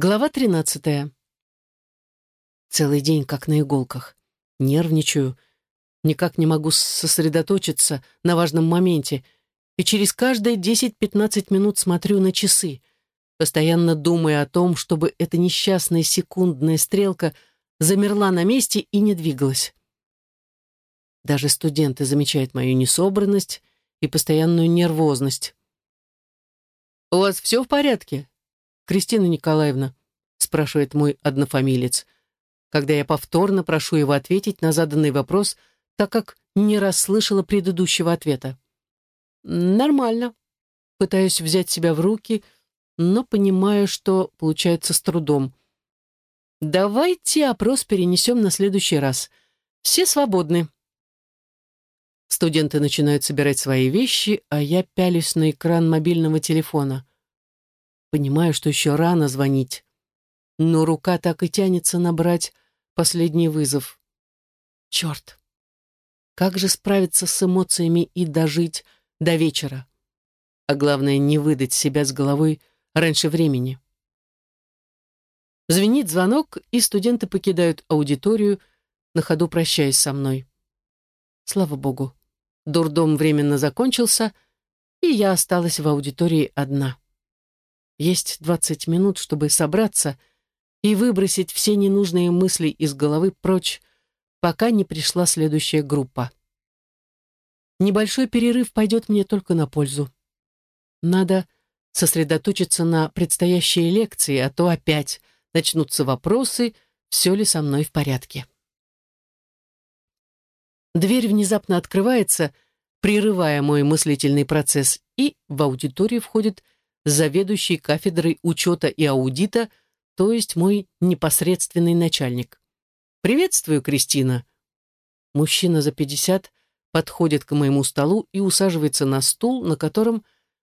Глава тринадцатая. Целый день как на иголках. Нервничаю, никак не могу сосредоточиться на важном моменте, и через каждые 10-15 минут смотрю на часы, постоянно думая о том, чтобы эта несчастная секундная стрелка замерла на месте и не двигалась. Даже студенты замечают мою несобранность и постоянную нервозность. «У вас все в порядке?» «Кристина Николаевна?» — спрашивает мой однофамилец, когда я повторно прошу его ответить на заданный вопрос, так как не расслышала предыдущего ответа. «Нормально». Пытаюсь взять себя в руки, но понимаю, что получается с трудом. «Давайте опрос перенесем на следующий раз. Все свободны». Студенты начинают собирать свои вещи, а я пялюсь на экран мобильного телефона. Понимаю, что еще рано звонить. Но рука так и тянется набрать последний вызов. Черт! Как же справиться с эмоциями и дожить до вечера? А главное, не выдать себя с головой раньше времени. Звенит звонок, и студенты покидают аудиторию, на ходу прощаясь со мной. Слава богу, дурдом временно закончился, и я осталась в аудитории одна. Есть двадцать минут, чтобы собраться и выбросить все ненужные мысли из головы прочь, пока не пришла следующая группа. Небольшой перерыв пойдет мне только на пользу. Надо сосредоточиться на предстоящей лекции, а то опять начнутся вопросы, все ли со мной в порядке. Дверь внезапно открывается, прерывая мой мыслительный процесс, и в аудиторию входит заведующий кафедрой учета и аудита, то есть мой непосредственный начальник. «Приветствую, Кристина!» Мужчина за пятьдесят подходит к моему столу и усаживается на стул, на котором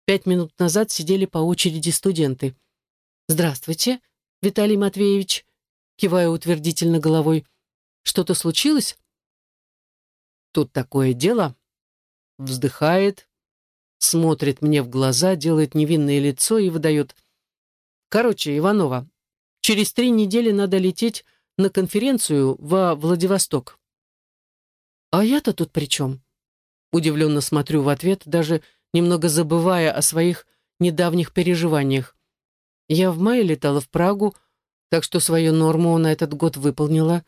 пять минут назад сидели по очереди студенты. «Здравствуйте, Виталий Матвеевич!» кивая утвердительно головой. «Что-то случилось?» «Тут такое дело!» Вздыхает, смотрит мне в глаза, делает невинное лицо и выдает. «Короче, Иванова, через три недели надо лететь на конференцию во Владивосток». «А я-то тут при чем?» Удивленно смотрю в ответ, даже немного забывая о своих недавних переживаниях. Я в мае летала в Прагу, так что свою норму на этот год выполнила.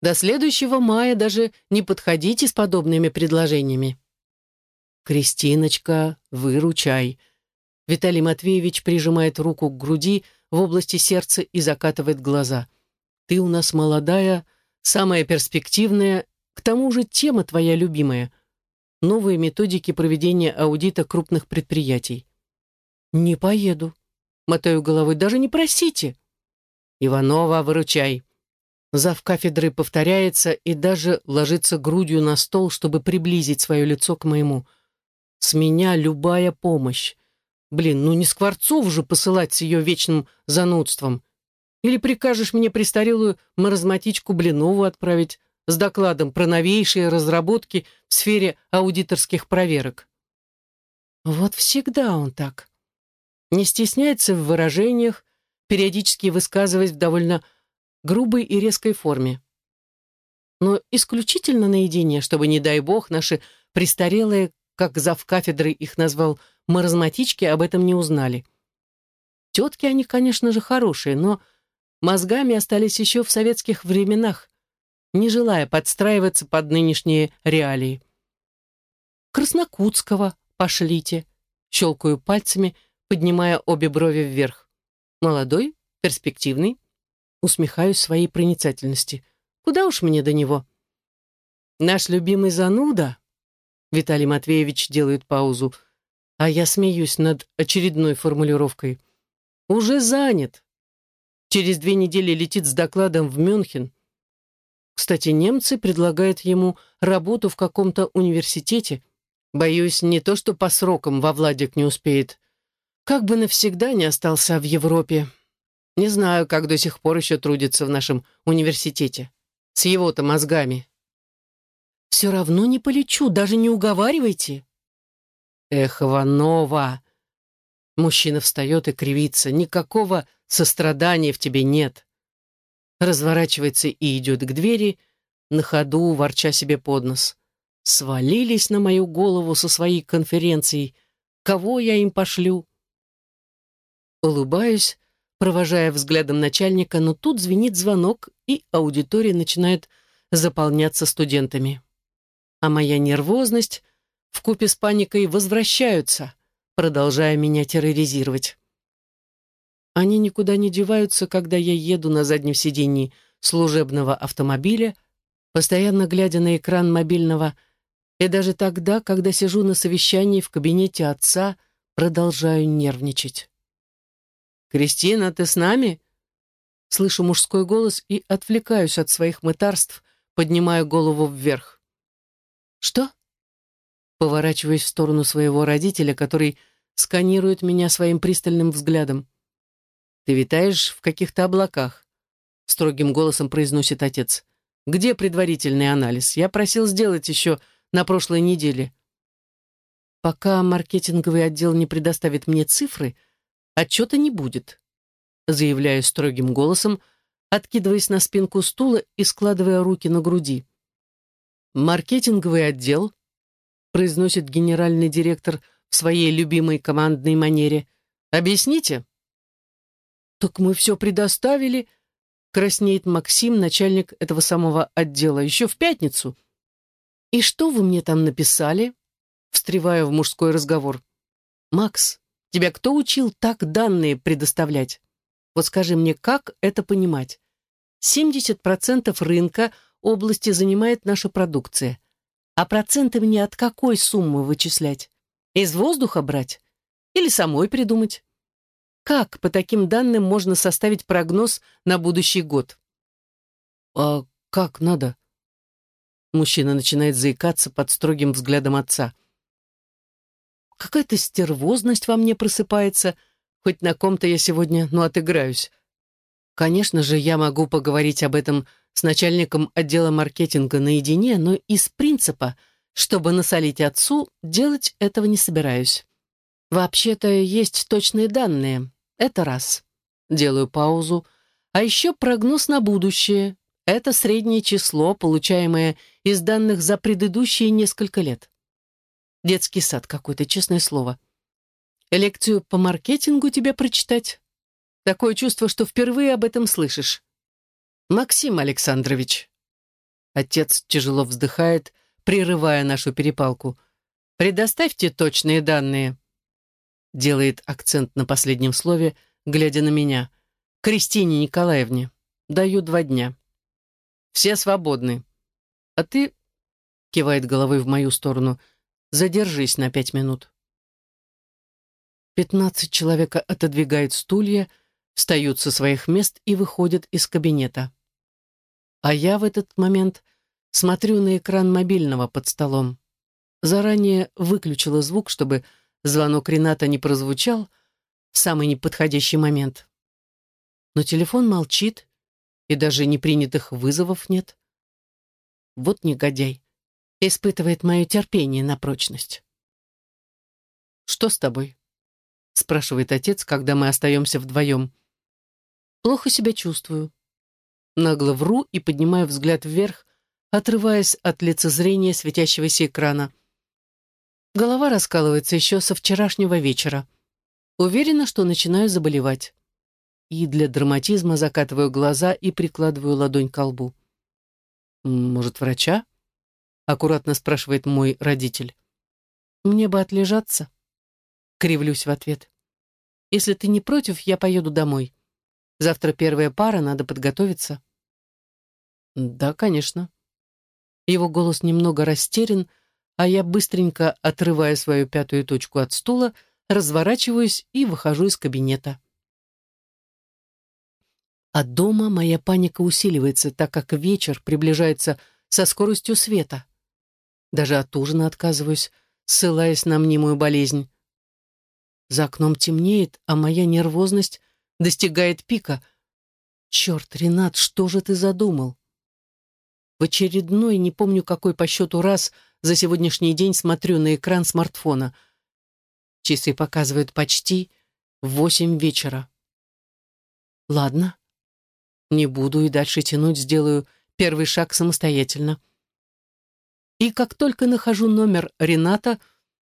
До следующего мая даже не подходите с подобными предложениями. «Кристиночка, выручай!» Виталий Матвеевич прижимает руку к груди в области сердца и закатывает глаза. «Ты у нас молодая, самая перспективная, к тому же тема твоя любимая. Новые методики проведения аудита крупных предприятий». «Не поеду», — мотаю головой, — «даже не просите». «Иванова, выручай!» Зав кафедры повторяется и даже ложится грудью на стол, чтобы приблизить свое лицо к моему — с меня любая помощь. Блин, ну не Скворцов же посылать с ее вечным занудством. Или прикажешь мне престарелую маразматичку Блинову отправить с докладом про новейшие разработки в сфере аудиторских проверок. Вот всегда он так. Не стесняется в выражениях, периодически высказываясь в довольно грубой и резкой форме. Но исключительно наедине, чтобы, не дай бог, наши престарелые как зав кафедры их назвал, маразматички об этом не узнали. Тетки они, конечно же, хорошие, но мозгами остались еще в советских временах, не желая подстраиваться под нынешние реалии. Краснокутского пошлите, щелкаю пальцами, поднимая обе брови вверх. Молодой, перспективный, усмехаюсь своей проницательности. Куда уж мне до него? Наш любимый зануда, Виталий Матвеевич делает паузу, а я смеюсь над очередной формулировкой. «Уже занят. Через две недели летит с докладом в Мюнхен. Кстати, немцы предлагают ему работу в каком-то университете. Боюсь, не то что по срокам во Владик не успеет. Как бы навсегда не остался в Европе. Не знаю, как до сих пор еще трудится в нашем университете. С его-то мозгами. Все равно не полечу, даже не уговаривайте. Эх, Иванова! Мужчина встает и кривится. Никакого сострадания в тебе нет. Разворачивается и идет к двери, на ходу, ворча себе под нос. Свалились на мою голову со своей конференцией. Кого я им пошлю? Улыбаюсь, провожая взглядом начальника, но тут звенит звонок, и аудитория начинает заполняться студентами. А моя нервозность вкупе с паникой возвращаются, продолжая меня терроризировать. Они никуда не деваются, когда я еду на заднем сиденье служебного автомобиля, постоянно глядя на экран мобильного, и даже тогда, когда сижу на совещании в кабинете отца, продолжаю нервничать. «Кристина, ты с нами?» Слышу мужской голос и отвлекаюсь от своих мытарств, поднимаю голову вверх. «Что?» Поворачиваюсь в сторону своего родителя, который сканирует меня своим пристальным взглядом. «Ты витаешь в каких-то облаках», — строгим голосом произносит отец. «Где предварительный анализ? Я просил сделать еще на прошлой неделе». Пока маркетинговый отдел не предоставит мне цифры, отчета не будет, заявляю строгим голосом, откидываясь на спинку стула и складывая руки на груди. «Маркетинговый отдел», — произносит генеральный директор в своей любимой командной манере. «Объясните?» «Так мы все предоставили», — краснеет Максим, начальник этого самого отдела, еще в пятницу. «И что вы мне там написали?» Встреваю в мужской разговор. «Макс, тебя кто учил так данные предоставлять? Вот скажи мне, как это понимать? 70% рынка области занимает наша продукция. А проценты мне от какой суммы вычислять? Из воздуха брать? Или самой придумать? Как по таким данным можно составить прогноз на будущий год? А как надо? Мужчина начинает заикаться под строгим взглядом отца. Какая-то стервозность во мне просыпается, хоть на ком-то я сегодня, ну, отыграюсь. Конечно же, я могу поговорить об этом с начальником отдела маркетинга наедине, но из принципа, чтобы насолить отцу, делать этого не собираюсь. Вообще-то есть точные данные. Это раз. Делаю паузу. А еще прогноз на будущее. Это среднее число, получаемое из данных за предыдущие несколько лет. Детский сад какой-то, честное слово. Лекцию по маркетингу тебе прочитать? Такое чувство, что впервые об этом слышишь. Максим Александрович. Отец тяжело вздыхает, прерывая нашу перепалку. Предоставьте точные данные. Делает акцент на последнем слове, глядя на меня. Кристине Николаевне. Даю два дня. Все свободны. А ты, кивает головой в мою сторону, задержись на пять минут. Пятнадцать человек отодвигают стулья, встают со своих мест и выходят из кабинета. А я в этот момент смотрю на экран мобильного под столом. Заранее выключила звук, чтобы звонок Рената не прозвучал в самый неподходящий момент. Но телефон молчит, и даже непринятых вызовов нет. Вот негодяй. Испытывает мое терпение на прочность. «Что с тобой?» — спрашивает отец, когда мы остаемся вдвоем. «Плохо себя чувствую», нагло вру и поднимаю взгляд вверх, отрываясь от лицезрения светящегося экрана. Голова раскалывается еще со вчерашнего вечера. Уверена, что начинаю заболевать. И для драматизма закатываю глаза и прикладываю ладонь к лбу. «Может, врача?» — аккуратно спрашивает мой родитель. «Мне бы отлежаться». Кривлюсь в ответ. «Если ты не против, я поеду домой. Завтра первая пара, надо подготовиться». «Да, конечно». Его голос немного растерян, а я быстренько, отрывая свою пятую точку от стула, разворачиваюсь и выхожу из кабинета. А дома моя паника усиливается, так как вечер приближается со скоростью света. Даже от ужина отказываюсь, ссылаясь на мнимую болезнь. За окном темнеет, а моя нервозность достигает пика. Черт, Ренат, что же ты задумал? В очередной, не помню какой по счету раз, за сегодняшний день смотрю на экран смартфона. Часы показывают почти восемь вечера. Ладно. Не буду и дальше тянуть, сделаю первый шаг самостоятельно. И как только нахожу номер Рената,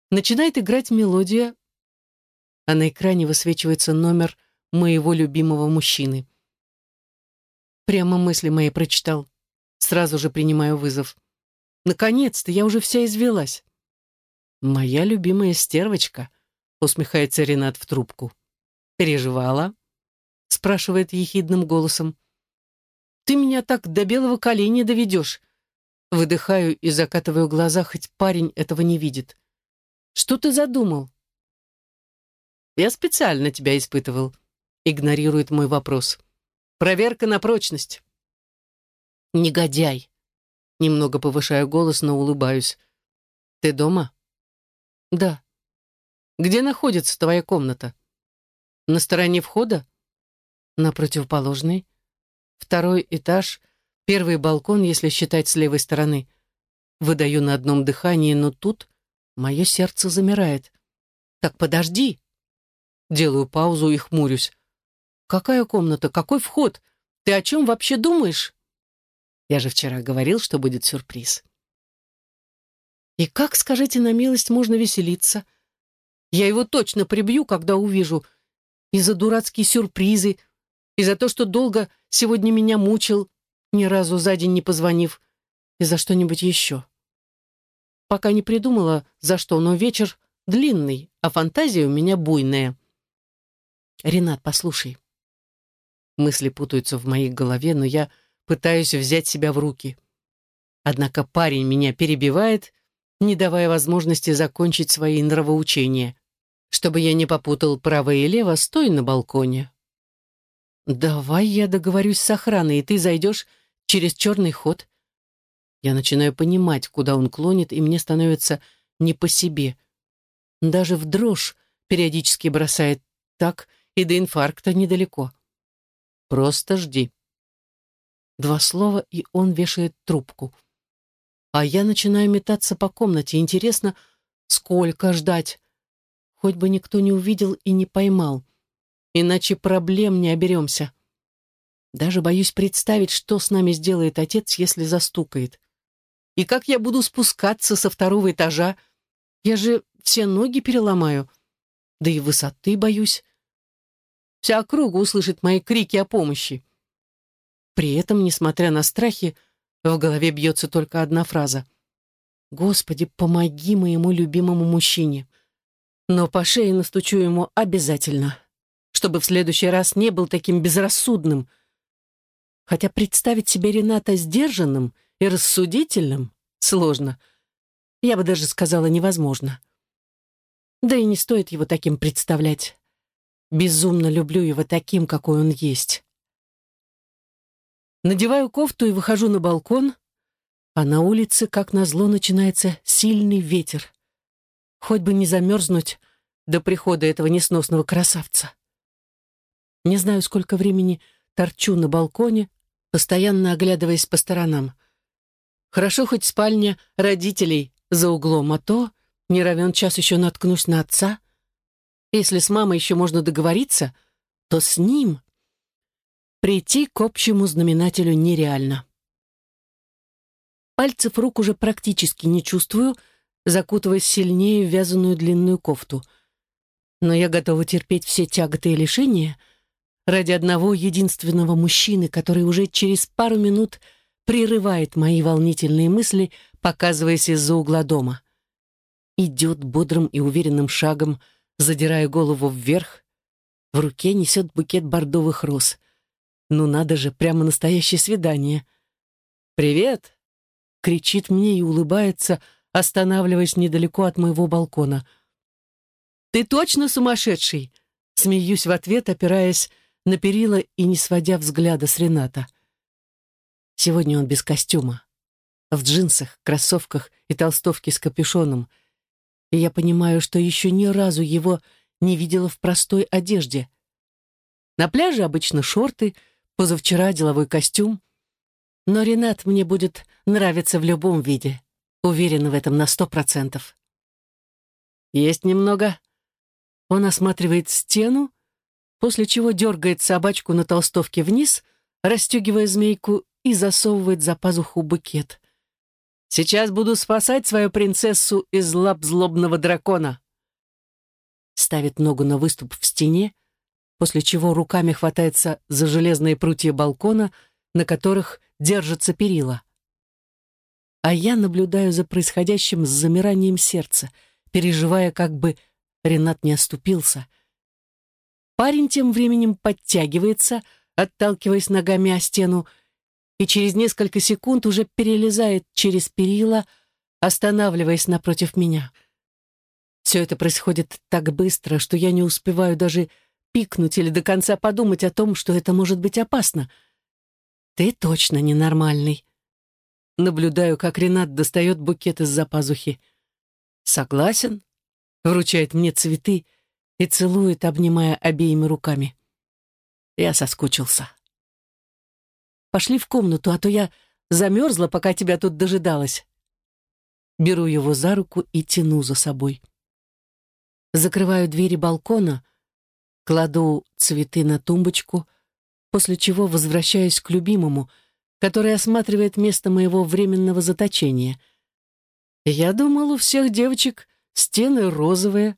начинает играть мелодия, а на экране высвечивается номер моего любимого мужчины. Прямо мысли мои прочитал. Сразу же принимаю вызов. Наконец-то, я уже вся извелась. «Моя любимая стервочка», — усмехается Ренат в трубку. «Переживала?» — спрашивает ехидным голосом. «Ты меня так до белого коленя доведешь». Выдыхаю и закатываю глаза, хоть парень этого не видит. «Что ты задумал?» «Я специально тебя испытывал», — игнорирует мой вопрос. «Проверка на прочность». «Негодяй!» Немного повышаю голос, но улыбаюсь. «Ты дома?» «Да». «Где находится твоя комната?» «На стороне входа?» «На противоположной. Второй этаж, первый балкон, если считать с левой стороны. Выдаю на одном дыхании, но тут мое сердце замирает. «Так подожди!» Делаю паузу и хмурюсь. «Какая комната? Какой вход? Ты о чем вообще думаешь?» Я же вчера говорил, что будет сюрприз. И как, скажите на милость, можно веселиться? Я его точно прибью, когда увижу. И за дурацкие сюрпризы, и за то, что долго сегодня меня мучил, ни разу за день не позвонив, и за что-нибудь еще. Пока не придумала, за что, но вечер длинный, а фантазия у меня буйная. Ренат, послушай. Мысли путаются в моей голове, но я пытаюсь взять себя в руки. Однако парень меня перебивает, не давая возможности закончить свои нравоучения. Чтобы я не попутал право и лево, стой на балконе. «Давай я договорюсь с охраной, и ты зайдешь через черный ход». Я начинаю понимать, куда он клонит, и мне становится не по себе. Даже в дрожь периодически бросает так, и до инфаркта недалеко. «Просто жди», Два слова, и он вешает трубку. А я начинаю метаться по комнате. Интересно, сколько ждать? Хоть бы никто не увидел и не поймал. Иначе проблем не оберемся. Даже боюсь представить, что с нами сделает отец, если застукает. И как я буду спускаться со второго этажа? Я же все ноги переломаю. Да и высоты боюсь. Вся округа услышит мои крики о помощи. При этом, несмотря на страхи, в голове бьется только одна фраза. «Господи, помоги моему любимому мужчине!» Но по шее настучу ему обязательно, чтобы в следующий раз не был таким безрассудным. Хотя представить себе Рената сдержанным и рассудительным сложно. Я бы даже сказала невозможно. Да и не стоит его таким представлять. Безумно люблю его таким, какой он есть. Надеваю кофту и выхожу на балкон, а на улице, как назло, начинается сильный ветер. Хоть бы не замерзнуть до прихода этого несносного красавца. Не знаю, сколько времени торчу на балконе, постоянно оглядываясь по сторонам. Хорошо хоть спальня родителей за углом, а то не равен час еще наткнусь на отца. Если с мамой еще можно договориться, то с ним Прийти к общему знаменателю нереально. Пальцев рук уже практически не чувствую, закутываясь сильнее в вязаную длинную кофту. Но я готова терпеть все тяготы и лишения ради одного единственного мужчины, который уже через пару минут прерывает мои волнительные мысли, показываясь из-за угла дома. Идет бодрым и уверенным шагом, задирая голову вверх. В руке несет букет бордовых роз — ну надо же, прямо настоящее свидание. «Привет!» — кричит мне и улыбается, останавливаясь недалеко от моего балкона. «Ты точно сумасшедший?» Смеюсь в ответ, опираясь на перила и не сводя взгляда с Рената. Сегодня он без костюма. В джинсах, кроссовках и толстовке с капюшоном. И я понимаю, что еще ни разу его не видела в простой одежде. На пляже обычно шорты — Позавчера деловой костюм. Но Ренат мне будет нравиться в любом виде. Уверена в этом на сто процентов. Есть немного. Он осматривает стену, после чего дергает собачку на толстовке вниз, расстегивая змейку и засовывает за пазуху букет. «Сейчас буду спасать свою принцессу из лап злобного дракона!» Ставит ногу на выступ в стене, после чего руками хватается за железные прутья балкона, на которых держатся перила. А я наблюдаю за происходящим с замиранием сердца, переживая, как бы Ренат не оступился. Парень тем временем подтягивается, отталкиваясь ногами о стену, и через несколько секунд уже перелезает через перила, останавливаясь напротив меня. Все это происходит так быстро, что я не успеваю даже пикнуть или до конца подумать о том, что это может быть опасно. Ты точно ненормальный. Наблюдаю, как Ренат достает букет из-за пазухи. Согласен? Вручает мне цветы и целует, обнимая обеими руками. Я соскучился. Пошли в комнату, а то я замерзла, пока тебя тут дожидалась. Беру его за руку и тяну за собой. Закрываю двери балкона, Кладу цветы на тумбочку, после чего возвращаюсь к любимому, который осматривает место моего временного заточения. Я думал, у всех девочек стены розовые,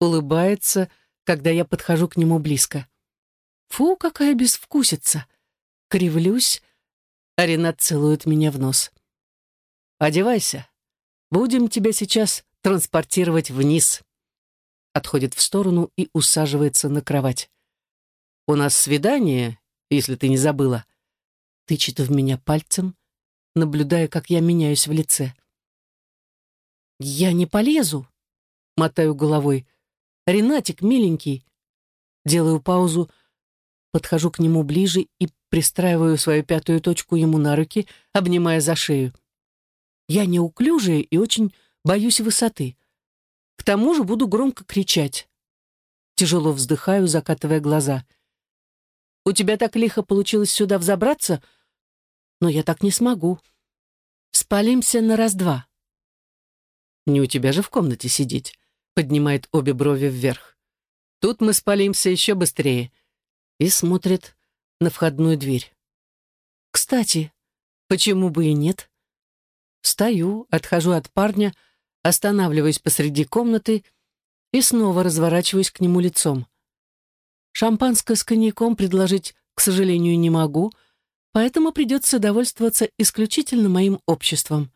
улыбается, когда я подхожу к нему близко. Фу, какая безвкусица! Кривлюсь, а Ренат целует меня в нос. «Одевайся. Будем тебя сейчас транспортировать вниз» отходит в сторону и усаживается на кровать. «У нас свидание, если ты не забыла». Тычет в меня пальцем, наблюдая, как я меняюсь в лице. «Я не полезу», — мотаю головой. «Ренатик, миленький». Делаю паузу, подхожу к нему ближе и пристраиваю свою пятую точку ему на руки, обнимая за шею. Я неуклюжая и очень боюсь высоты. Тому же буду громко кричать. Тяжело вздыхаю, закатывая глаза. «У тебя так лихо получилось сюда взобраться, но я так не смогу. Спалимся на раз-два». «Не у тебя же в комнате сидеть», — поднимает обе брови вверх. «Тут мы спалимся еще быстрее» и смотрит на входную дверь. «Кстати, почему бы и нет?» Встаю, отхожу от парня, — останавливаюсь посреди комнаты и снова разворачиваюсь к нему лицом. Шампанское с коньяком предложить, к сожалению, не могу, поэтому придется довольствоваться исключительно моим обществом.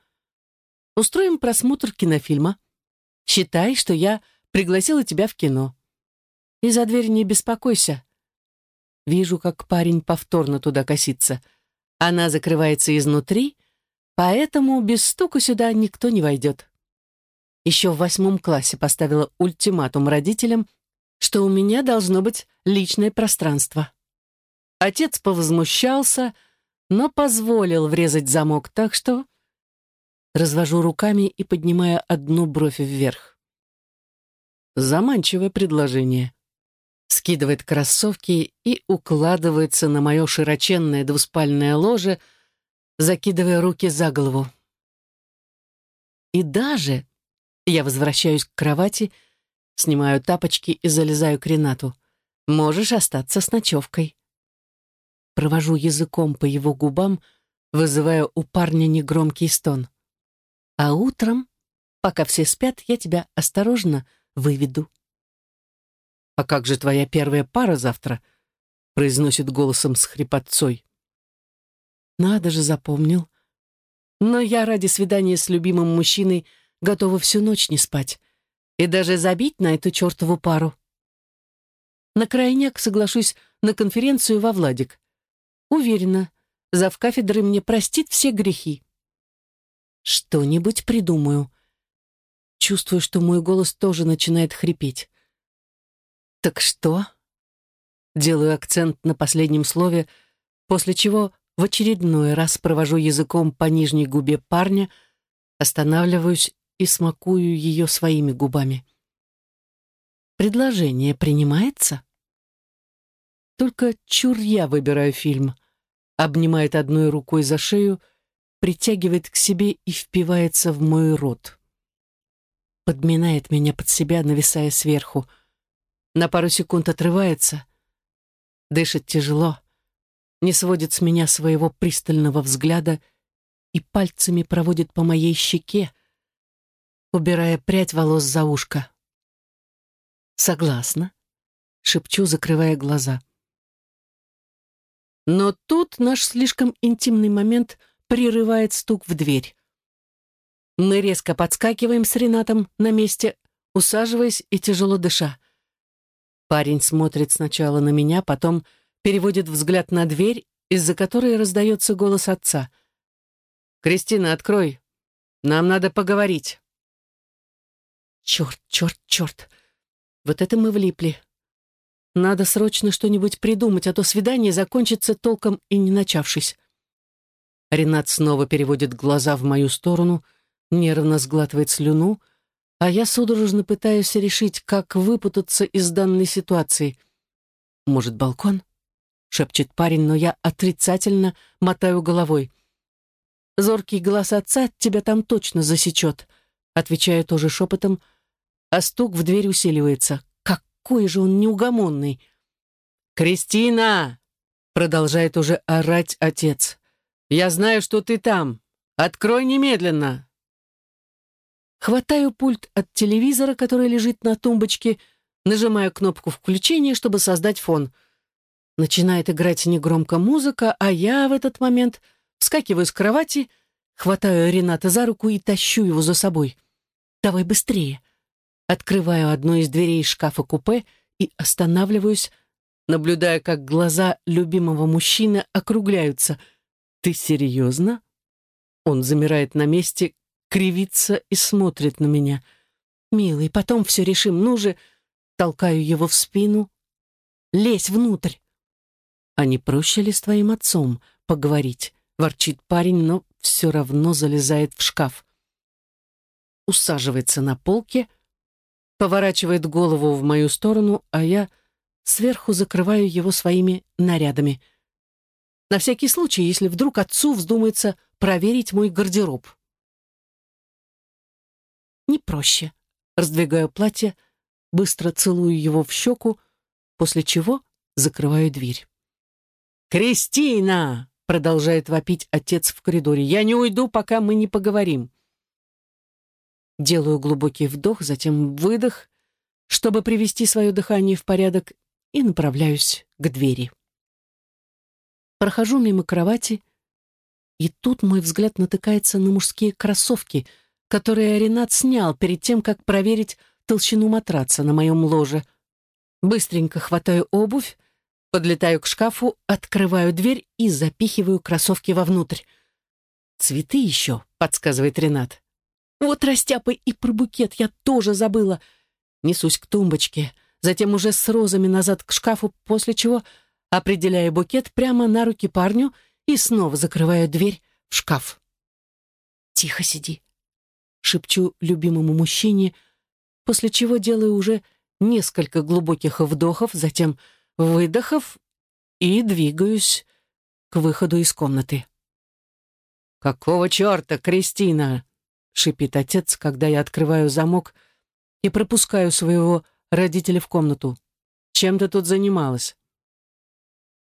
Устроим просмотр кинофильма. Считай, что я пригласила тебя в кино. И за дверь не беспокойся. Вижу, как парень повторно туда косится. Она закрывается изнутри, поэтому без стука сюда никто не войдет еще в восьмом классе поставила ультиматум родителям, что у меня должно быть личное пространство. Отец повозмущался, но позволил врезать замок так, что... Развожу руками и поднимая одну бровь вверх. Заманчивое предложение. Скидывает кроссовки и укладывается на мое широченное двуспальное ложе, закидывая руки за голову. И даже я возвращаюсь к кровати, снимаю тапочки и залезаю к Ренату. «Можешь остаться с ночевкой». Провожу языком по его губам, вызывая у парня негромкий стон. «А утром, пока все спят, я тебя осторожно выведу». «А как же твоя первая пара завтра?» произносит голосом с хрипотцой. «Надо же, запомнил. Но я ради свидания с любимым мужчиной — готова всю ночь не спать и даже забить на эту чертову пару. На крайняк соглашусь на конференцию во Владик. Уверена, зав кафедры мне простит все грехи. Что-нибудь придумаю. Чувствую, что мой голос тоже начинает хрипеть. «Так что?» Делаю акцент на последнем слове, после чего в очередной раз провожу языком по нижней губе парня, останавливаюсь и смакую ее своими губами. Предложение принимается? Только чур я выбираю фильм. Обнимает одной рукой за шею, притягивает к себе и впивается в мой рот. Подминает меня под себя, нависая сверху. На пару секунд отрывается, Дышит тяжело, не сводит с меня своего пристального взгляда и пальцами проводит по моей щеке, убирая прядь волос за ушко. «Согласна», — шепчу, закрывая глаза. Но тут наш слишком интимный момент прерывает стук в дверь. Мы резко подскакиваем с Ренатом на месте, усаживаясь и тяжело дыша. Парень смотрит сначала на меня, потом переводит взгляд на дверь, из-за которой раздается голос отца. «Кристина, открой. Нам надо поговорить». Черт, черт, черт. Вот это мы влипли. Надо срочно что-нибудь придумать, а то свидание закончится толком и не начавшись. Ренат снова переводит глаза в мою сторону, нервно сглатывает слюну, а я судорожно пытаюсь решить, как выпутаться из данной ситуации. Может, балкон? шепчет парень, но я отрицательно мотаю головой. Зоркий глаз отца тебя там точно засечет, отвечаю тоже шепотом, а стук в дверь усиливается. Какой же он неугомонный! «Кристина!» — продолжает уже орать отец. «Я знаю, что ты там. Открой немедленно!» Хватаю пульт от телевизора, который лежит на тумбочке, нажимаю кнопку включения, чтобы создать фон. Начинает играть негромко музыка, а я в этот момент вскакиваю с кровати, хватаю Рената за руку и тащу его за собой. «Давай быстрее!» Открываю одну из дверей шкафа-купе и останавливаюсь, наблюдая, как глаза любимого мужчины округляются. «Ты серьезно?» Он замирает на месте, кривится и смотрит на меня. «Милый, потом все решим. Ну же!» Толкаю его в спину. «Лезь внутрь!» «А не проще ли с твоим отцом поговорить?» Ворчит парень, но все равно залезает в шкаф. Усаживается на полке — поворачивает голову в мою сторону, а я сверху закрываю его своими нарядами. На всякий случай, если вдруг отцу вздумается проверить мой гардероб. Не проще. Раздвигаю платье, быстро целую его в щеку, после чего закрываю дверь. «Кристина!» — продолжает вопить отец в коридоре. «Я не уйду, пока мы не поговорим». Делаю глубокий вдох, затем выдох, чтобы привести свое дыхание в порядок, и направляюсь к двери. Прохожу мимо кровати, и тут мой взгляд натыкается на мужские кроссовки, которые Ренат снял перед тем, как проверить толщину матраца на моем ложе. Быстренько хватаю обувь, подлетаю к шкафу, открываю дверь и запихиваю кроссовки вовнутрь. «Цветы еще», — подсказывает Ренат. Вот растяпы и про букет я тоже забыла. Несусь к тумбочке, затем уже с розами назад к шкафу, после чего определяю букет прямо на руки парню и снова закрываю дверь в шкаф. «Тихо сиди», — шепчу любимому мужчине, после чего делаю уже несколько глубоких вдохов, затем выдохов и двигаюсь к выходу из комнаты. «Какого черта, Кристина?» — шипит отец, когда я открываю замок и пропускаю своего родителя в комнату. «Чем ты тут занималась?»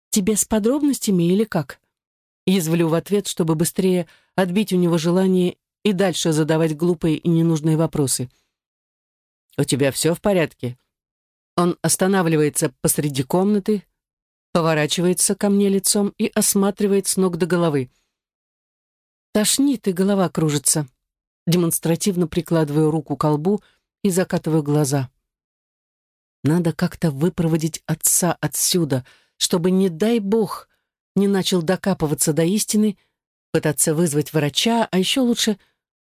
«Тебе с подробностями или как?» Язвлю в ответ, чтобы быстрее отбить у него желание и дальше задавать глупые и ненужные вопросы. «У тебя все в порядке?» Он останавливается посреди комнаты, поворачивается ко мне лицом и осматривает с ног до головы. Тошнит и голова кружится демонстративно прикладываю руку к колбу и закатываю глаза. Надо как-то выпроводить отца отсюда, чтобы, не дай бог, не начал докапываться до истины, пытаться вызвать врача, а еще лучше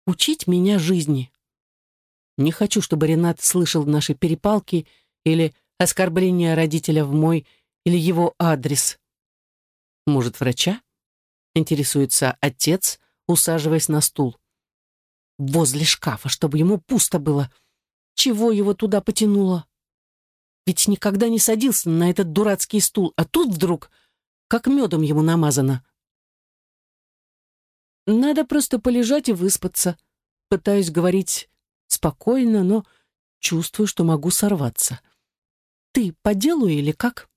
учить меня жизни. Не хочу, чтобы Ренат слышал наши перепалки или оскорбления родителя в мой или его адрес. Может, врача? Интересуется отец, усаживаясь на стул возле шкафа, чтобы ему пусто было. Чего его туда потянуло? Ведь никогда не садился на этот дурацкий стул, а тут вдруг как медом ему намазано. Надо просто полежать и выспаться. Пытаюсь говорить спокойно, но чувствую, что могу сорваться. Ты по делу или как?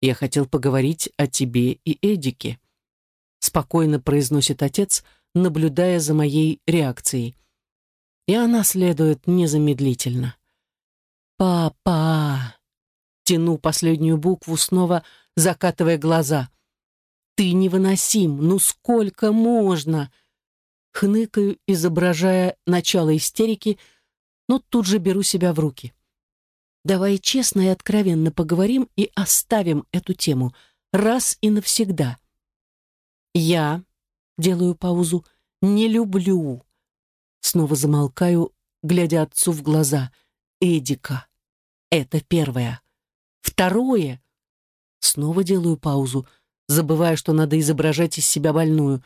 Я хотел поговорить о тебе и Эдике. Спокойно произносит отец, наблюдая за моей реакцией. И она следует незамедлительно. «Папа!» Тяну последнюю букву, снова закатывая глаза. «Ты невыносим! Ну сколько можно?» Хныкаю, изображая начало истерики, но тут же беру себя в руки. Давай честно и откровенно поговорим и оставим эту тему раз и навсегда. Я, делаю паузу, не люблю. Снова замолкаю, глядя отцу в глаза. Эдика. Это первое. Второе. Снова делаю паузу, забывая, что надо изображать из себя больную.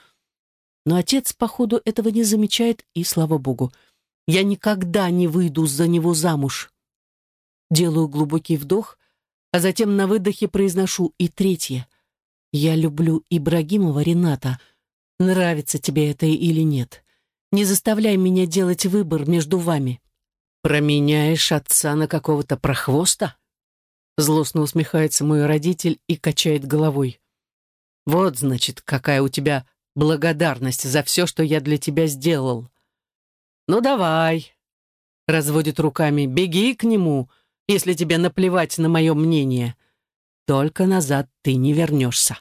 Но отец, походу, этого не замечает, и слава богу. Я никогда не выйду за него замуж. Делаю глубокий вдох, а затем на выдохе произношу и третье. Я люблю Ибрагимова Рената. Нравится тебе это или нет. Не заставляй меня делать выбор между вами. Променяешь отца на какого-то прохвоста? Злостно усмехается мой родитель и качает головой. Вот, значит, какая у тебя благодарность за все, что я для тебя сделал. Ну давай, разводит руками, беги к нему, если тебе наплевать на мое мнение. Только назад ты не вернешься.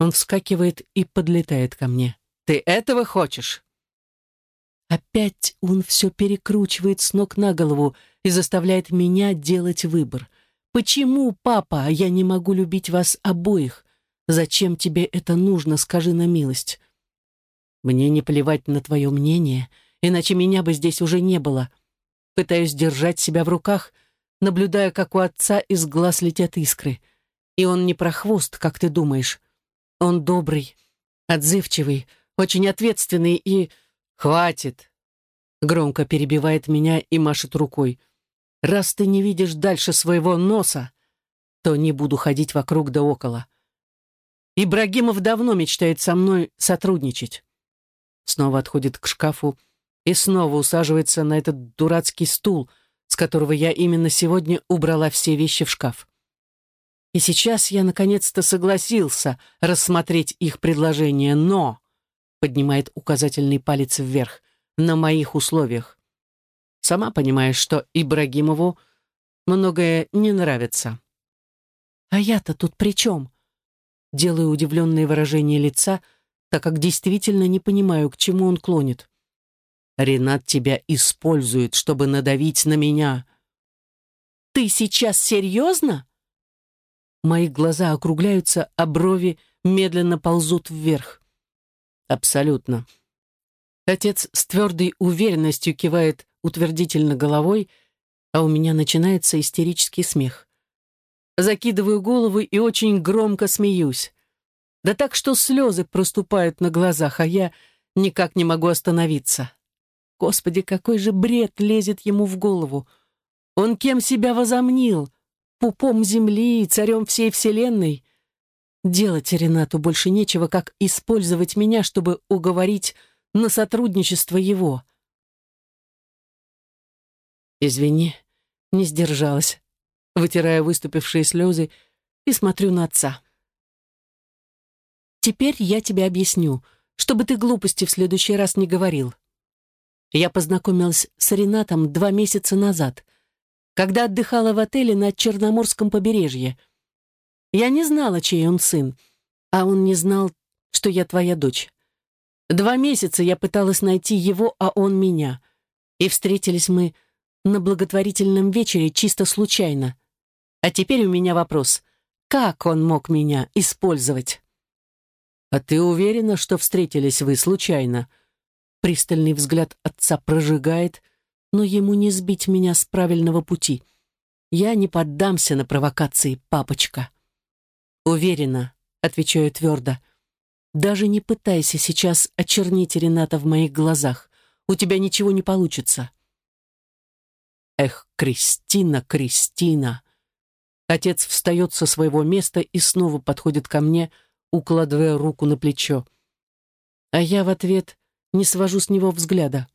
Он вскакивает и подлетает ко мне. Ты этого хочешь? Опять он все перекручивает с ног на голову и заставляет меня делать выбор. Почему, папа, я не могу любить вас обоих? Зачем тебе это нужно, скажи на милость? Мне не плевать на твое мнение, иначе меня бы здесь уже не было. Пытаюсь держать себя в руках, наблюдая, как у отца из глаз летят искры. И он не прохвост, как ты думаешь. Он добрый, отзывчивый, очень ответственный и... «Хватит!» Громко перебивает меня и машет рукой. «Раз ты не видишь дальше своего носа, то не буду ходить вокруг да около. Ибрагимов давно мечтает со мной сотрудничать». Снова отходит к шкафу и снова усаживается на этот дурацкий стул — с которого я именно сегодня убрала все вещи в шкаф. И сейчас я наконец-то согласился рассмотреть их предложение, но, поднимает указательный палец вверх, на моих условиях. Сама понимаешь, что Ибрагимову многое не нравится. А я-то тут при чем? Делаю удивленное выражение лица, так как действительно не понимаю, к чему он клонит. Ренат тебя использует, чтобы надавить на меня. Ты сейчас серьезно? Мои глаза округляются, а брови медленно ползут вверх. Абсолютно. Отец с твердой уверенностью кивает утвердительно головой, а у меня начинается истерический смех. Закидываю голову и очень громко смеюсь. Да так, что слезы проступают на глазах, а я никак не могу остановиться. Господи, какой же бред лезет ему в голову! Он кем себя возомнил? Пупом земли и царем всей вселенной? Делать Ренату больше нечего, как использовать меня, чтобы уговорить на сотрудничество его. Извини, не сдержалась, вытирая выступившие слезы и смотрю на отца. Теперь я тебе объясню, чтобы ты глупости в следующий раз не говорил. Я познакомилась с Ренатом два месяца назад, когда отдыхала в отеле на Черноморском побережье. Я не знала, чей он сын, а он не знал, что я твоя дочь. Два месяца я пыталась найти его, а он меня. И встретились мы на благотворительном вечере чисто случайно. А теперь у меня вопрос. Как он мог меня использовать? А ты уверена, что встретились вы случайно? — Пристальный взгляд отца прожигает, но ему не сбить меня с правильного пути. Я не поддамся на провокации, папочка. Уверена, отвечаю твердо. Даже не пытайся сейчас очернить Рената в моих глазах. У тебя ничего не получится. Эх, Кристина, Кристина. Отец встает со своего места и снова подходит ко мне, укладывая руку на плечо. А я в ответ не свожу с него взгляда.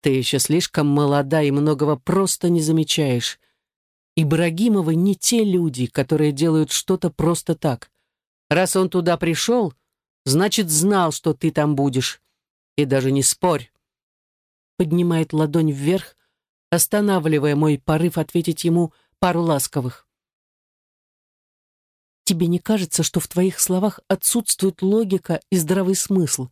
Ты еще слишком молода и многого просто не замечаешь. Ибрагимовы не те люди, которые делают что-то просто так. Раз он туда пришел, значит, знал, что ты там будешь. И даже не спорь. Поднимает ладонь вверх, останавливая мой порыв ответить ему пару ласковых. Тебе не кажется, что в твоих словах отсутствует логика и здравый смысл?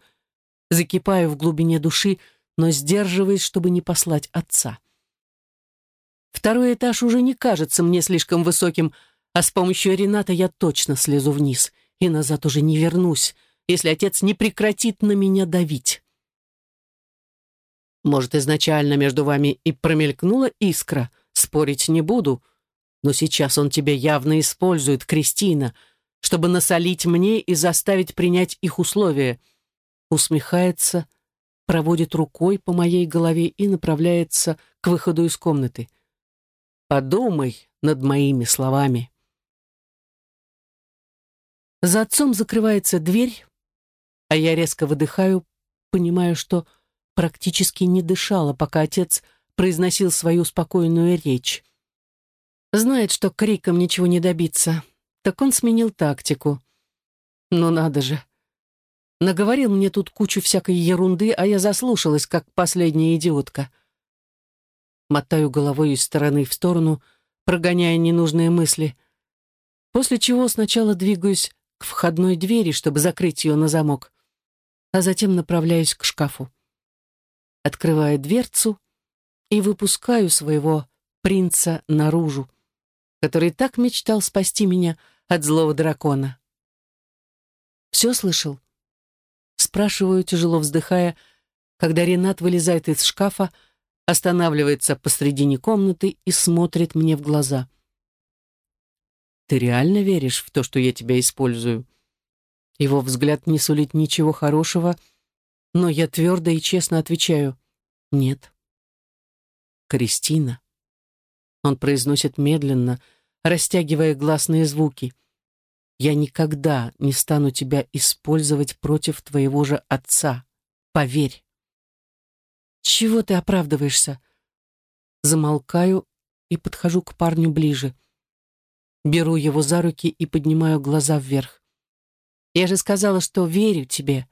Закипаю в глубине души, но сдерживаясь, чтобы не послать отца. Второй этаж уже не кажется мне слишком высоким, а с помощью Рената я точно слезу вниз и назад уже не вернусь, если отец не прекратит на меня давить. Может, изначально между вами и промелькнула искра, спорить не буду, но сейчас он тебя явно использует, Кристина, чтобы насолить мне и заставить принять их условия. Усмехается, проводит рукой по моей голове и направляется к выходу из комнаты. Подумай над моими словами. За отцом закрывается дверь, а я резко выдыхаю, понимая, что практически не дышала, пока отец произносил свою спокойную речь. Знает, что криком ничего не добиться, так он сменил тактику. Ну надо же. Наговорил мне тут кучу всякой ерунды, а я заслушалась, как последняя идиотка. Мотаю головой из стороны в сторону, прогоняя ненужные мысли, после чего сначала двигаюсь к входной двери, чтобы закрыть ее на замок, а затем направляюсь к шкафу открываю дверцу и выпускаю своего принца наружу, который так мечтал спасти меня от злого дракона. «Все слышал?» Спрашиваю, тяжело вздыхая, когда Ренат вылезает из шкафа, останавливается посредине комнаты и смотрит мне в глаза. «Ты реально веришь в то, что я тебя использую?» Его взгляд не сулит ничего хорошего — но я твердо и честно отвечаю «нет». «Кристина». Он произносит медленно, растягивая гласные звуки. «Я никогда не стану тебя использовать против твоего же отца. Поверь». «Чего ты оправдываешься?» Замолкаю и подхожу к парню ближе. Беру его за руки и поднимаю глаза вверх. «Я же сказала, что верю тебе.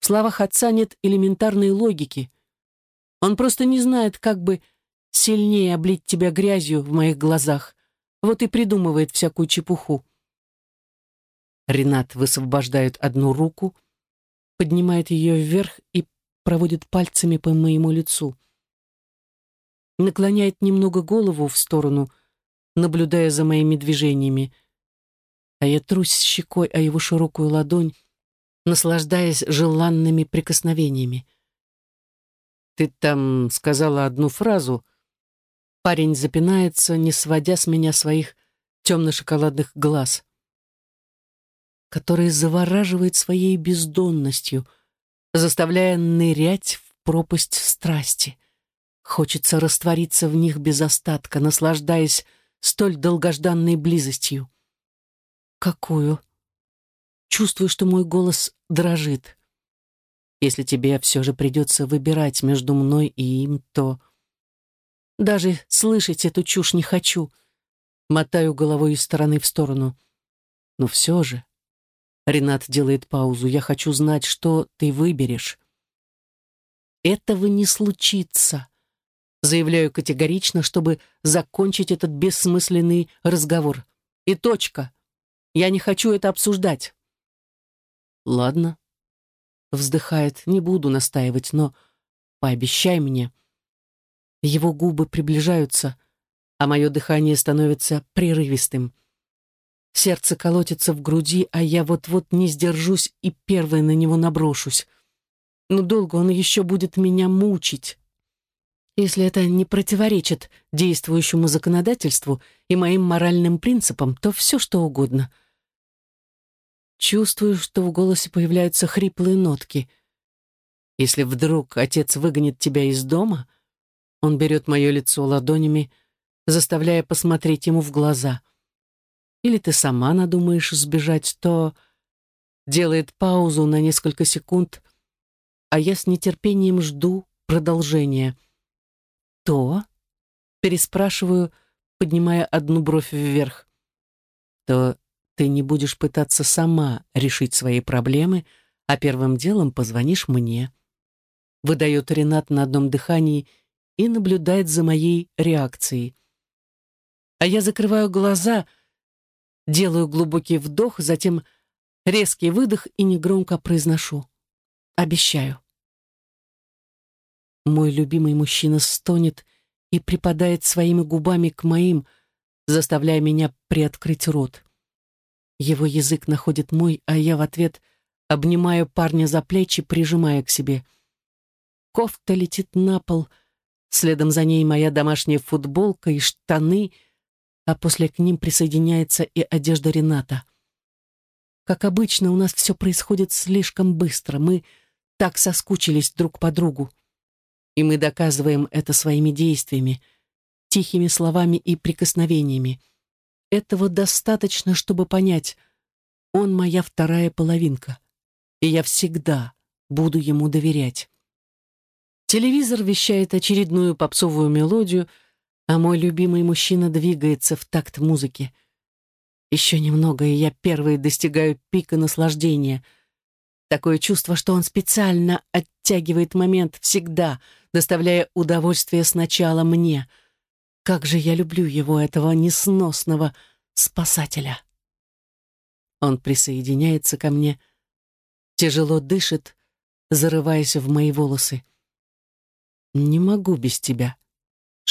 В словах отца нет элементарной логики. Он просто не знает, как бы сильнее облить тебя грязью в моих глазах. Вот и придумывает всякую чепуху. Ренат высвобождает одну руку, поднимает ее вверх и проводит пальцами по моему лицу. Наклоняет немного голову в сторону, наблюдая за моими движениями, а я трусь щекой о его широкую ладонь, наслаждаясь желанными прикосновениями. «Ты там сказала одну фразу». Парень запинается, не сводя с меня своих темно-шоколадных глаз, который завораживает своей бездонностью, заставляя нырять в пропасть страсти. Хочется раствориться в них без остатка, наслаждаясь столь долгожданной близостью. Какую? Чувствую, что мой голос дрожит. Если тебе все же придется выбирать между мной и им, то... Даже слышать эту чушь не хочу. Мотаю головой из стороны в сторону. Но все же... Ренат делает паузу. Я хочу знать, что ты выберешь. Этого не случится. Заявляю категорично, чтобы закончить этот бессмысленный разговор. И точка. Я не хочу это обсуждать. «Ладно». Вздыхает, не буду настаивать, но пообещай мне. Его губы приближаются, а мое дыхание становится прерывистым. Сердце колотится в груди, а я вот-вот не сдержусь и первой на него наброшусь. Но долго он еще будет меня мучить. Если это не противоречит действующему законодательству и моим моральным принципам, то все что угодно — Чувствую, что в голосе появляются хриплые нотки. Если вдруг отец выгонит тебя из дома, он берет мое лицо ладонями, заставляя посмотреть ему в глаза. Или ты сама надумаешь сбежать, то делает паузу на несколько секунд, а я с нетерпением жду продолжения. То, переспрашиваю, поднимая одну бровь вверх. «То ты не будешь пытаться сама решить свои проблемы, а первым делом позвонишь мне», выдает Ренат на одном дыхании и наблюдает за моей реакцией. А я закрываю глаза, делаю глубокий вдох, затем резкий выдох и негромко произношу. Обещаю. Мой любимый мужчина стонет и припадает своими губами к моим, заставляя меня приоткрыть рот. Его язык находит мой, а я в ответ обнимаю парня за плечи, прижимая к себе. Кофта летит на пол, следом за ней моя домашняя футболка и штаны, а после к ним присоединяется и одежда Рената. Как обычно, у нас все происходит слишком быстро. Мы так соскучились друг по другу. И мы доказываем это своими действиями, тихими словами и прикосновениями. Этого достаточно, чтобы понять, он моя вторая половинка, и я всегда буду ему доверять. Телевизор вещает очередную попсовую мелодию, а мой любимый мужчина двигается в такт музыки. Еще немного, и я первой достигаю пика наслаждения. Такое чувство, что он специально оттягивает момент всегда, доставляя удовольствие сначала мне. Как же я люблю его, этого несносного спасателя. Он присоединяется ко мне, тяжело дышит, зарываясь в мои волосы. «Не могу без тебя», —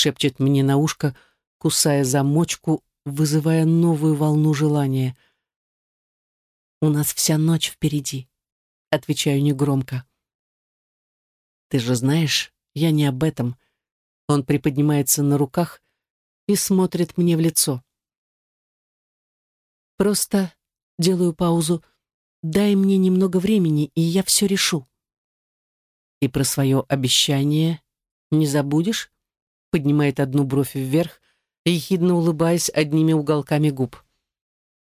шепчет мне на ушко, кусая замочку вызывая новую волну желания. «У нас вся ночь впереди», — отвечаю негромко. «Ты же знаешь, я не об этом». Он приподнимается на руках и смотрит мне в лицо. «Просто делаю паузу. Дай мне немного времени, и я все решу». «И про свое обещание не забудешь?» Поднимает одну бровь вверх, ехидно улыбаясь одними уголками губ.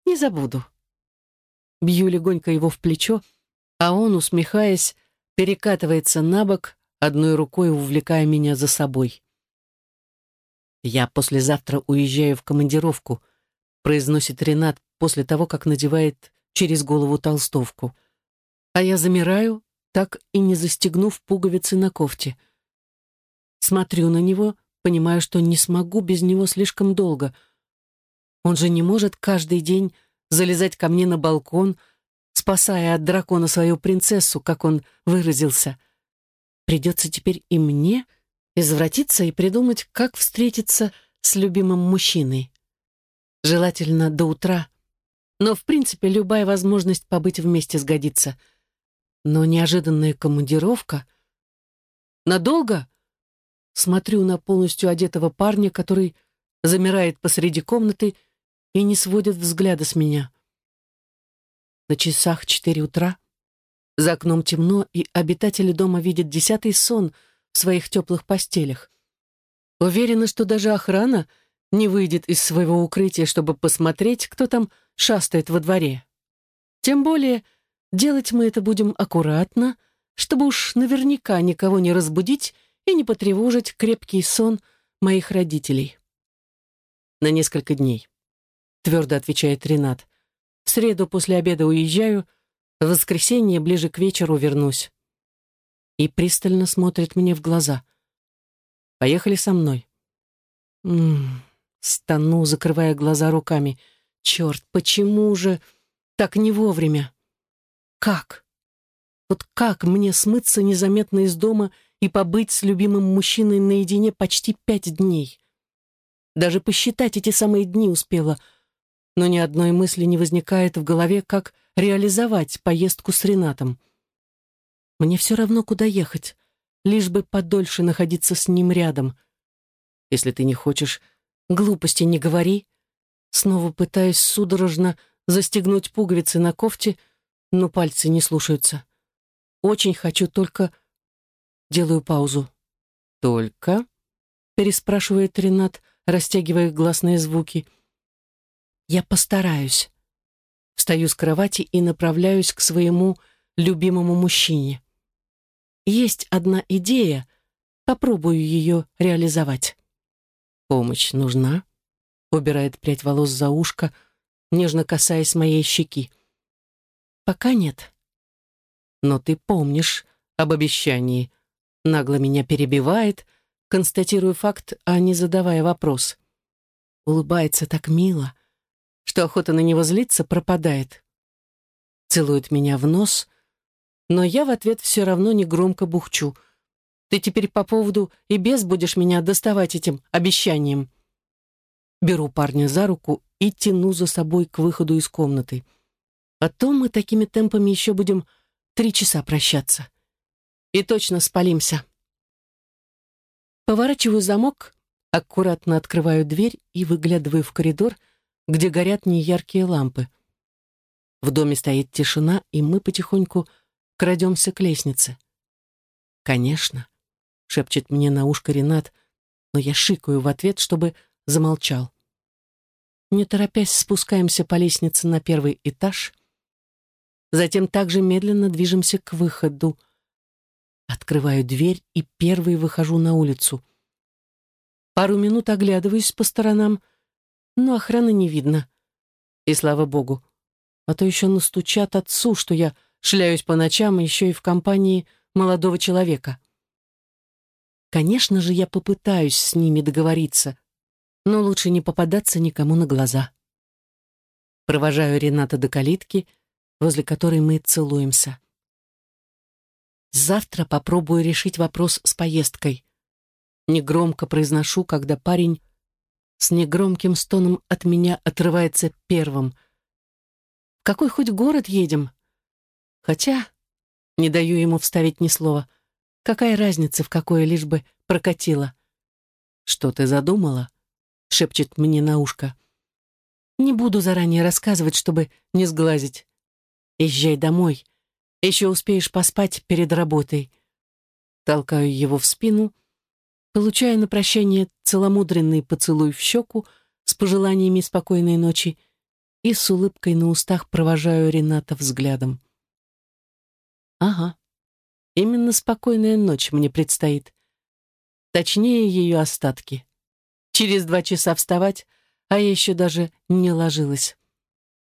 «Не забуду». Бью легонько его в плечо, а он, усмехаясь, перекатывается на бок, одной рукой увлекая меня за собой. «Я послезавтра уезжаю в командировку», произносит Ренат после того, как надевает через голову толстовку. А я замираю, так и не застегнув пуговицы на кофте. Смотрю на него, понимаю, что не смогу без него слишком долго. Он же не может каждый день залезать ко мне на балкон, спасая от дракона свою принцессу, как он выразился. Придется теперь и мне извратиться и придумать, как встретиться с любимым мужчиной. Желательно до утра. Но, в принципе, любая возможность побыть вместе сгодится. Но неожиданная командировка... Надолго? Смотрю на полностью одетого парня, который замирает посреди комнаты и не сводит взгляда с меня. На часах четыре утра. За окном темно, и обитатели дома видят десятый сон в своих теплых постелях. Уверена, что даже охрана не выйдет из своего укрытия, чтобы посмотреть, кто там шастает во дворе. Тем более, делать мы это будем аккуратно, чтобы уж наверняка никого не разбудить и не потревожить крепкий сон моих родителей. На несколько дней, твердо отвечает Ренат. В среду после обеда уезжаю, в воскресенье ближе к вечеру вернусь. И пристально смотрит мне в глаза. Поехали со мной. Ммм, стану, закрывая глаза руками. Черт, почему же так не вовремя? Как? Вот как мне смыться незаметно из дома и побыть с любимым мужчиной наедине почти пять дней. Даже посчитать эти самые дни успела, но ни одной мысли не возникает в голове, как реализовать поездку с Ренатом. Мне все равно, куда ехать, лишь бы подольше находиться с ним рядом. Если ты не хочешь, глупости не говори. Снова пытаюсь судорожно застегнуть пуговицы на кофте, но пальцы не слушаются. Очень хочу только Делаю паузу. «Только?» — переспрашивает Ренат, растягивая гласные звуки. «Я постараюсь». Встаю с кровати и направляюсь к своему любимому мужчине. Есть одна идея, попробую ее реализовать. Помощь нужна? убирает прядь волос за ушко, нежно касаясь моей щеки. «Пока нет». «Но ты помнишь об обещании», — нагло меня перебивает, констатирую факт, а не задавая вопрос. Улыбается так мило, что охота на него злиться пропадает. Целует меня в нос, но я в ответ все равно негромко бухчу. «Ты теперь по поводу и без будешь меня доставать этим обещанием». Беру парня за руку и тяну за собой к выходу из комнаты. А то мы такими темпами еще будем три часа прощаться. И точно спалимся. Поворачиваю замок, аккуратно открываю дверь и выглядываю в коридор, где горят неяркие лампы. В доме стоит тишина, и мы потихоньку крадемся к лестнице. «Конечно», — шепчет мне на ушко Ренат, но я шикаю в ответ, чтобы замолчал. Не торопясь, спускаемся по лестнице на первый этаж. Затем также медленно движемся к выходу. Открываю дверь и первый выхожу на улицу. Пару минут оглядываюсь по сторонам, но охраны не видно. И слава богу. А то еще настучат отцу, что я шляюсь по ночам еще и в компании молодого человека. Конечно же, я попытаюсь с ними договориться, но лучше не попадаться никому на глаза. Провожаю Рената до калитки, возле которой мы целуемся. Завтра попробую решить вопрос с поездкой. Негромко произношу, когда парень с негромким стоном от меня отрывается первым. В какой хоть город едем? Хотя не даю ему вставить ни слова. Какая разница, в какое лишь бы прокатило? Что ты задумала? шепчет мне на ушко. Не буду заранее рассказывать, чтобы не сглазить. Езжай домой. Еще успеешь поспать перед работой. Толкаю его в спину, получая на прощание целомудренный поцелуй в щеку с пожеланиями спокойной ночи и с улыбкой на устах провожаю Рената взглядом. Ага, именно спокойная ночь мне предстоит. Точнее, ее остатки через два часа вставать, а я еще даже не ложилась.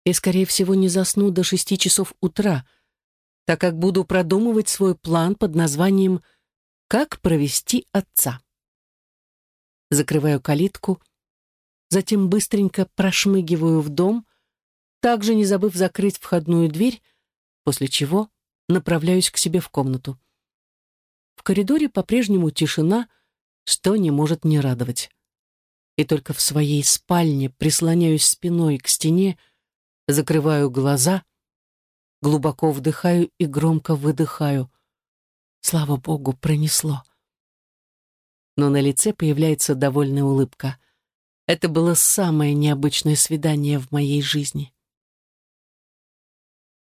И, скорее всего, не засну до шести часов утра, так как буду продумывать свой план под названием «Как провести отца». Закрываю калитку, затем быстренько прошмыгиваю в дом, также не забыв закрыть входную дверь, после чего направляюсь к себе в комнату. В коридоре по-прежнему тишина, что не может не радовать и только в своей спальне прислоняюсь спиной к стене, закрываю глаза, глубоко вдыхаю и громко выдыхаю. Слава богу, пронесло. Но на лице появляется довольная улыбка. Это было самое необычное свидание в моей жизни.